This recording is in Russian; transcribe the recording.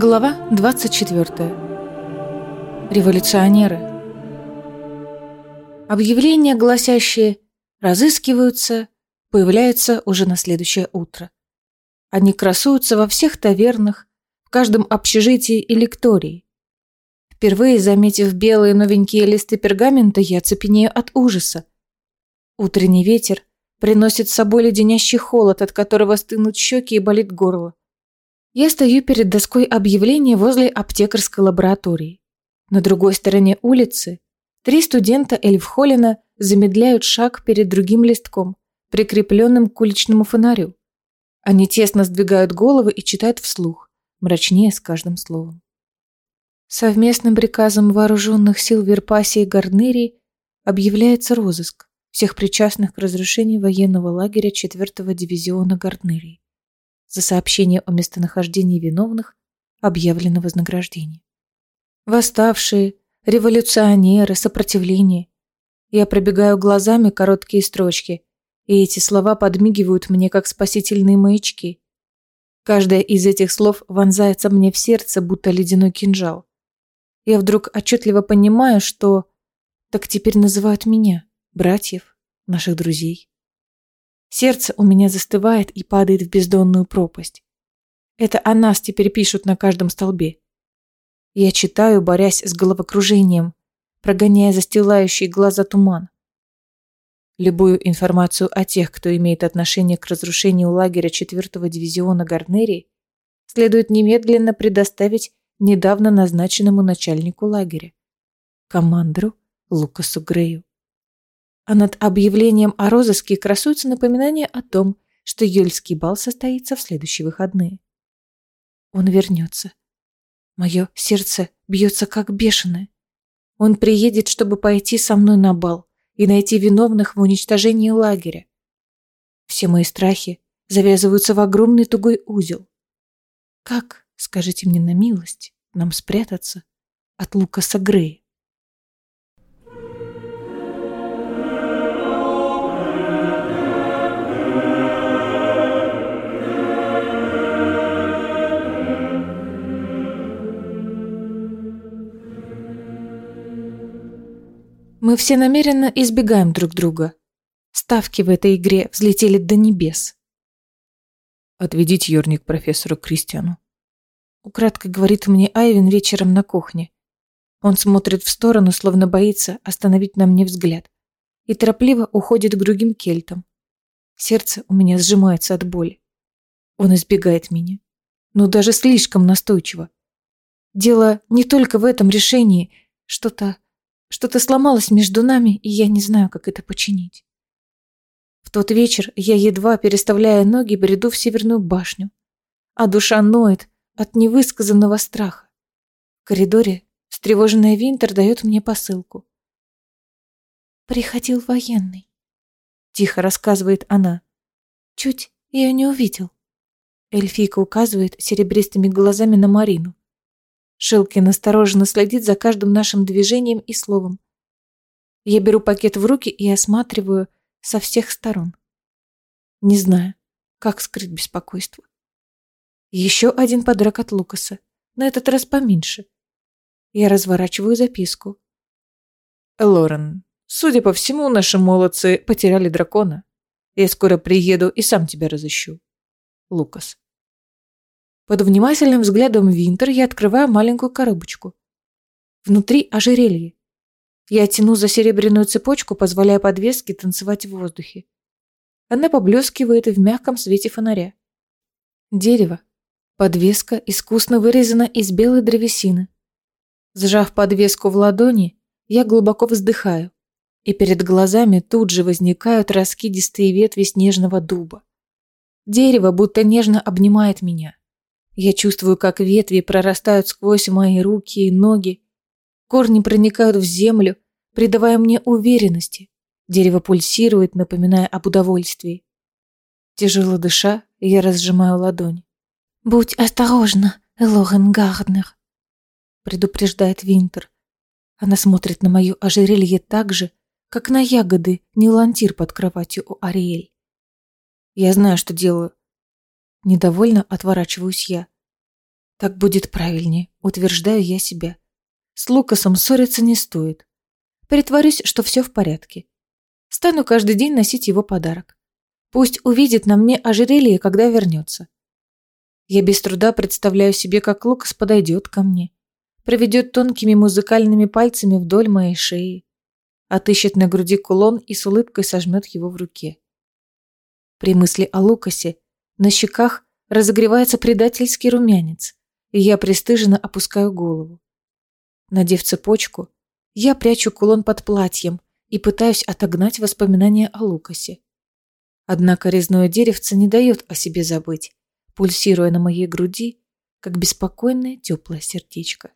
Глава 24. Революционеры. Объявления, гласящие «разыскиваются», появляются уже на следующее утро. Они красуются во всех тавернах, в каждом общежитии и лектории. Впервые заметив белые новенькие листы пергамента, я цепенею от ужаса. Утренний ветер приносит с собой леденящий холод, от которого стынут щеки и болит горло. Я стою перед доской объявлений возле аптекарской лаборатории. На другой стороне улицы три студента Эльфхолина замедляют шаг перед другим листком, прикрепленным к уличному фонарю. Они тесно сдвигают головы и читают вслух, мрачнее с каждым словом. Совместным приказом вооруженных сил Верпасии и Гарнерии объявляется розыск всех причастных к разрушению военного лагеря 4-го дивизиона Гарднерии. За сообщение о местонахождении виновных объявлено вознаграждение. Восставшие, революционеры, сопротивление. Я пробегаю глазами короткие строчки, и эти слова подмигивают мне, как спасительные маячки. Каждое из этих слов вонзается мне в сердце, будто ледяной кинжал. Я вдруг отчетливо понимаю, что так теперь называют меня братьев, наших друзей. Сердце у меня застывает и падает в бездонную пропасть. Это о нас теперь пишут на каждом столбе. Я читаю, борясь с головокружением, прогоняя застилающий глаза туман. Любую информацию о тех, кто имеет отношение к разрушению лагеря 4-го дивизиона Гарнерии, следует немедленно предоставить недавно назначенному начальнику лагеря, командору Лукасу Грею а над объявлением о розыске красуется напоминание о том, что Юльский бал состоится в следующие выходные. Он вернется. Мое сердце бьется как бешеное. Он приедет, чтобы пойти со мной на бал и найти виновных в уничтожении лагеря. Все мои страхи завязываются в огромный тугой узел. Как, скажите мне на милость, нам спрятаться от Лукаса Грея? Все намеренно избегаем друг друга. Ставки в этой игре взлетели до небес. Отведите Йорник профессору Кристиану. Украдко говорит мне Айвин вечером на кухне. Он смотрит в сторону, словно боится остановить на мне взгляд. И торопливо уходит к другим кельтам. Сердце у меня сжимается от боли. Он избегает меня. Но даже слишком настойчиво. Дело не только в этом решении. Что-то что-то сломалось между нами, и я не знаю, как это починить. В тот вечер я, едва переставляя ноги, бреду в Северную башню, а душа ноет от невысказанного страха. В коридоре встревоженная Винтер дает мне посылку. «Приходил военный», — тихо рассказывает она. «Чуть ее не увидел». Эльфийка указывает серебристыми глазами на Марину. Шелкин осторожно следит за каждым нашим движением и словом. Я беру пакет в руки и осматриваю со всех сторон. Не знаю, как скрыть беспокойство. Еще один подарок от Лукаса, на этот раз поменьше. Я разворачиваю записку. Лорен, судя по всему, наши молодцы потеряли дракона. Я скоро приеду и сам тебя разыщу. Лукас. Под внимательным взглядом Винтер я открываю маленькую коробочку. Внутри ожерелье. Я тяну за серебряную цепочку, позволяя подвеске танцевать в воздухе. Она поблескивает в мягком свете фонаря. Дерево. Подвеска искусно вырезана из белой древесины. Сжав подвеску в ладони, я глубоко вздыхаю, и перед глазами тут же возникают раскидистые ветви снежного дуба. Дерево будто нежно обнимает меня. Я чувствую, как ветви прорастают сквозь мои руки и ноги. Корни проникают в землю, придавая мне уверенности. Дерево пульсирует, напоминая об удовольствии. Тяжело дыша, я разжимаю ладонь. «Будь осторожна, Элорен Гарднер», — предупреждает Винтер. Она смотрит на мое ожерелье так же, как на ягоды Нилантир под кроватью у Ариэль. Я знаю, что делаю. Недовольно отворачиваюсь я. Так будет правильнее, утверждаю я себя. С Лукасом ссориться не стоит. Притворюсь, что все в порядке. Стану каждый день носить его подарок. Пусть увидит на мне ожерелье, когда вернется. Я без труда представляю себе, как Лукас подойдет ко мне, проведет тонкими музыкальными пальцами вдоль моей шеи, отыщет на груди кулон и с улыбкой сожмет его в руке. При мысли о Лукасе на щеках разогревается предательский румянец, и я пристыженно опускаю голову. Надев цепочку, я прячу кулон под платьем и пытаюсь отогнать воспоминания о Лукасе. Однако резное деревце не дает о себе забыть, пульсируя на моей груди, как беспокойное теплое сердечко.